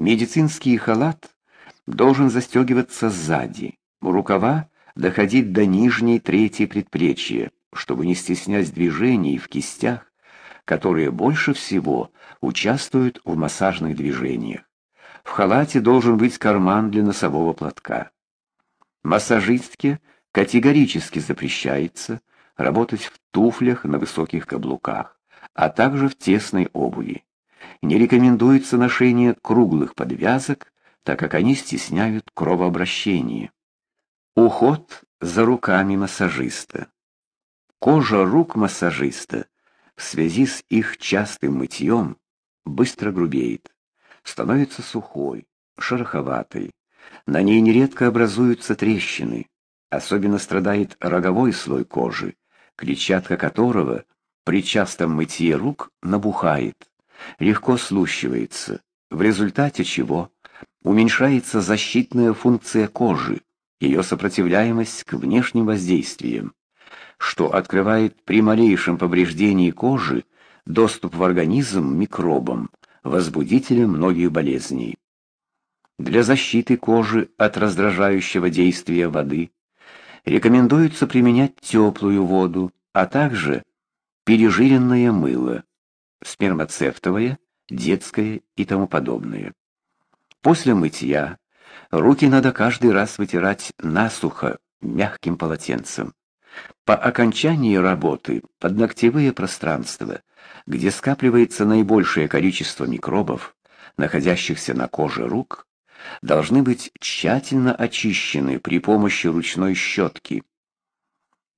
Медицинский халат должен застегиваться сзади, рукава доходить до нижней трети предплечья, чтобы не стеснять движений в кистях, которые больше всего участвуют в массажных движениях. В халате должен быть карман для носового платка. Массажистке категорически запрещается работать в туфлях на высоких каблуках, а также в тесной обуви. Не рекомендуется ношение круглых подвязок, так как они стесняют кровообращение. Уход за руками массажиста. Кожа рук массажиста в связи с их частым мытьем быстро грубеет, становится сухой, шероховатой. На ней нередко образуются трещины. Особенно страдает роговой слой кожи, клетчатка которого при частом мытье рук набухает, легко слущивается, в результате чего уменьшается защитная функция кожи, ее сопротивляемость к внешним воздействиям, что открывает при малейшем повреждении кожи доступ в организм микробам, возбудителям многих болезней. Для защиты кожи от раздражающего действия воды рекомендуется применять теплую воду, а также пережиренное мыло, спермацептовое, детское и тому подобное. После мытья руки надо каждый раз вытирать насухо мягким полотенцем. По окончании работы подногтевые пространства, где скапливается наибольшее количество микробов, находящихся на коже рук, должны быть тщательно очищены при помощи ручной щетки.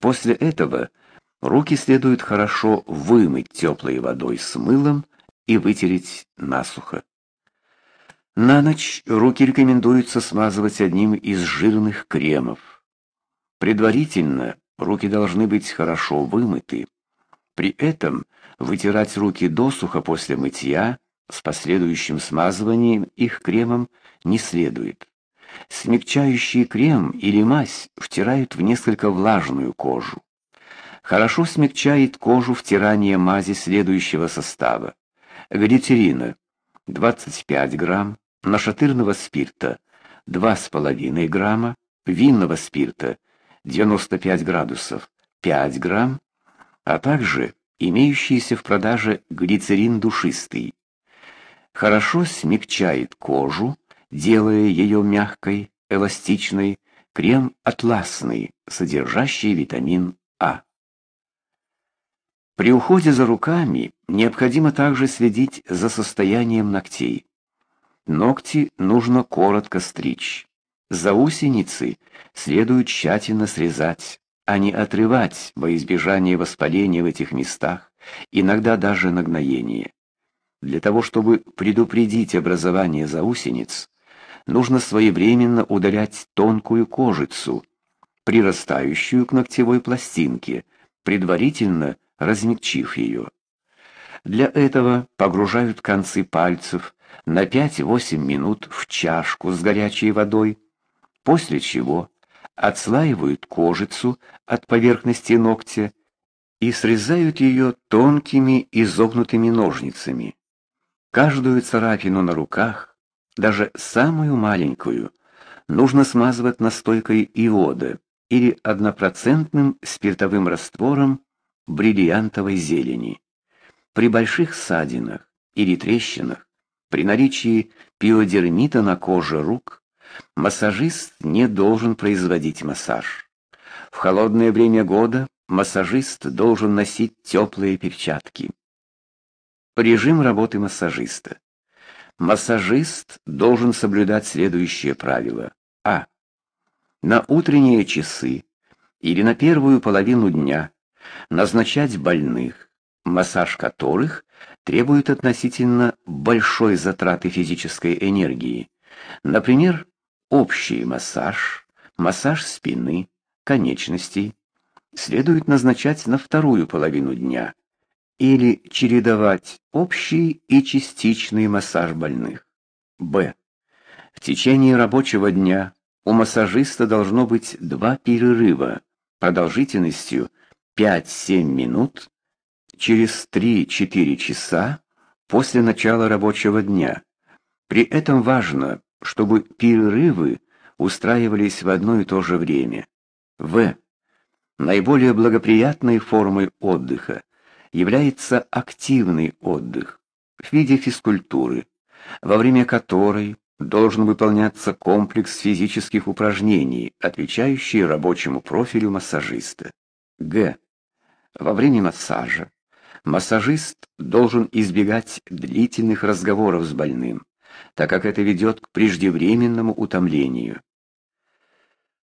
После этого руки следует хорошо вымыть теплой водой с мылом и вытереть насухо. На ночь руки рекомендуется смазывать одним из жирных кремов. Предварительно руки должны быть хорошо вымыты. При этом вытирать руки досуха после мытья с последующим смазыванием их кремом не следует. Смягчающий крем или мазь втирают в несколько влажную кожу. Хорошо смягчает кожу втирание мази следующего состава. Глицерина 25 грамм, нашатырного спирта 2,5 грамма, винного спирта 95 градусов 5 грамм, а также имеющийся в продаже глицерин душистый. Хорошо смягчает кожу, делая ее мягкой, эластичной, крем атласный, содержащий витамин. При уходе за руками необходимо также следить за состоянием ногтей. Ногти нужно коротко стричь. Заусеницы следует тщательно срезать, а не отрывать во избежание воспаления в этих местах, иногда даже нагноения. Для того, чтобы предупредить образование заусениц, нужно своевременно удалять тонкую кожицу, прирастающую к ногтевой пластинке, предварительно размягчив ее. Для этого погружают концы пальцев на 5-8 минут в чашку с горячей водой, после чего отслаивают кожицу от поверхности ногтя и срезают ее тонкими изогнутыми ножницами. Каждую царапину на руках, даже самую маленькую, нужно смазывать настойкой иода или однопроцентным спиртовым раствором бриллиантовой зелени. При больших ссадинах или трещинах при наличии пиодермита на коже рук массажист не должен производить массаж. В холодное время года массажист должен носить теплые перчатки. Режим работы массажиста. Массажист должен соблюдать следующие правила. А. На утренние часы или на первую половину дня назначать больных, массаж которых требует относительно большой затраты физической энергии. Например, общий массаж, массаж спины, конечностей следует назначать на вторую половину дня или чередовать общий и частичный массаж больных. Б. В течение рабочего дня у массажиста должно быть два перерыва продолжительностью 5-7 минут через 3-4 часа после начала рабочего дня, При этом важно, чтобы перерывы устраивались в одно и то же время. В. Наиболее благоприятной формой отдыха является активный отдых в виде физкультуры, во время которой должен выполняться комплекс физических упражнений, отвечающий рабочему профилю массажиста. Г. Во время массажа массажист должен избегать длительных разговоров с больным, так как это ведет к преждевременному утомлению.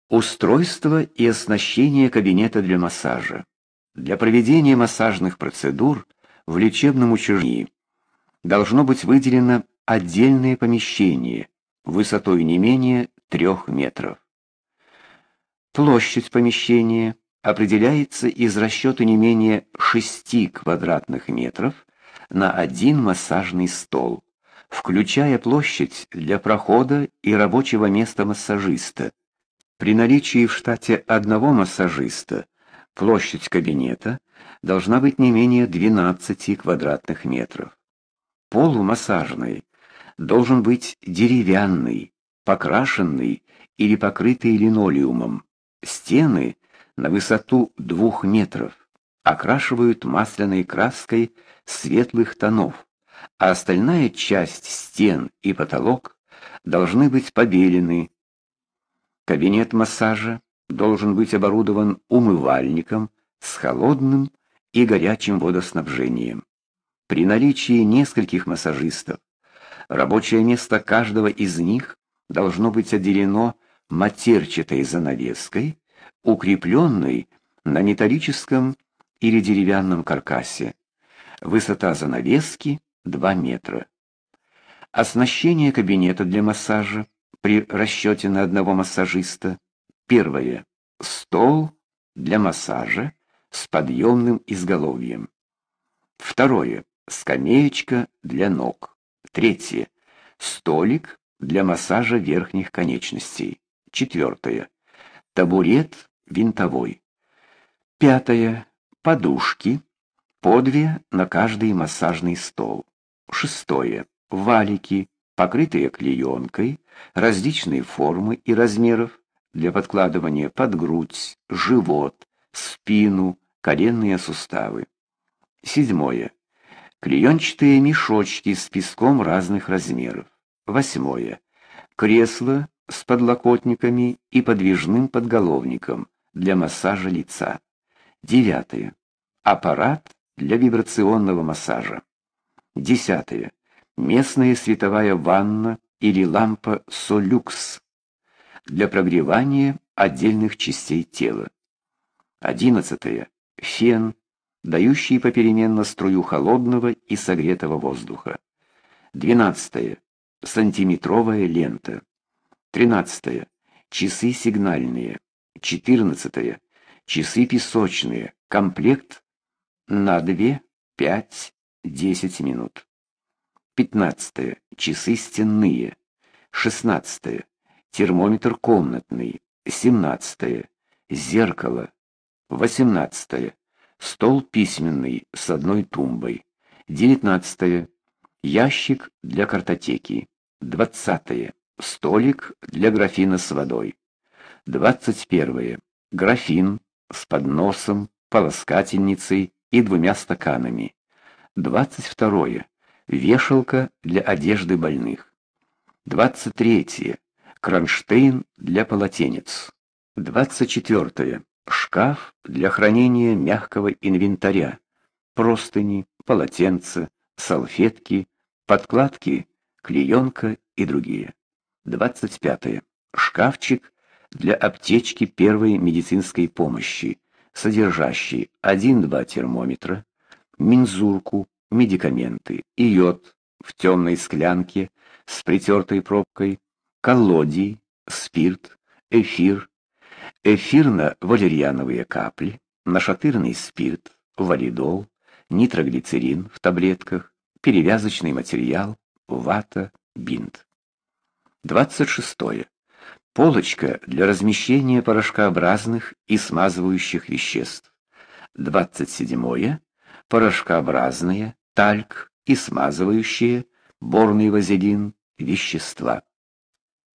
Устройство и оснащение кабинета для массажа. Для проведения массажных процедур в лечебном учреждении должно быть выделено отдельное помещение высотой не менее 3 метров. Площадь помещения определяется из расчета не менее 6 квадратных метров на один массажный стол, включая площадь для прохода и рабочего места массажиста. При наличии в штате одного массажиста площадь кабинета должна быть не менее 12 квадратных метров. Пол в массажной должен быть деревянный, покрашенный или покрытый линолеумом. Стены на высоту двух метров окрашивают масляной краской светлых тонов, а остальная часть стен и потолок должны быть побелены. Кабинет массажа должен быть оборудован умывальником с холодным и горячим водоснабжением. При наличии нескольких массажистов рабочее место каждого из них должно быть отделено матерчатой занавеской, укрепленной на металлическом или деревянном каркасе. Высота занавески 2 метра. Оснащение кабинета для массажа при расчете на одного массажиста. Первое. Стол для массажа с подъемным изголовьем. Второе. Скамеечка для ног. Третье. Столик для массажа верхних конечностей. Четвертое. Табурет винтовой. Пятое. Подушки. По две на каждый массажный стол. Шестое. Валики, покрытые клеенкой, различной формы и размеров для подкладывания под грудь, живот, спину, коленные суставы. Седьмое. Клеенчатые мешочки с песком разных размеров. Восьмое. Кресло с подлокотниками и подвижным подголовником для массажа лица. Девятое. Аппарат для вибрационного массажа. Десятое. Местная световая ванна или лампа Солюкс для прогревания отдельных частей тела. Одиннадцатое. Фен, дающий попеременно струю холодного и согретого воздуха. Двенадцатое. Сантиметровая лента. Тринадцатое. Часы сигнальные. Четырнадцатое. Часы песочные. Комплект на 2, 5, 10 минут. 15. Часы стенные. 16. Термометр комнатный. 17. Зеркало. 18. Стол письменный с одной тумбой. 19. Ящик для картотеки. 20. Столик для графина с водой. 21. Графин с подносом, полоскательницей и двумя стаканами. 22. Вешалка для одежды больных. 23. Кронштейн для полотенец. 24. Шкаф для хранения мягкого инвентаря. Простыни, полотенца, салфетки, подкладки, клеенка и другие. 25. Шкафчик для аптечки первой медицинской помощи содержащий 1-2 термометра, мензурку, медикаменты йод в темной склянке с притертой пробкой, коллодий, спирт, эфир, эфирно-валерьяновые капли, нашатырный спирт, валидол, нитроглицерин в таблетках, перевязочный материал, вата, бинт. 26. Полочка для размещения порошкообразных и смазывающих веществ. 27. Порошкообразные, тальк и смазывающие, борный вазелин, вещества.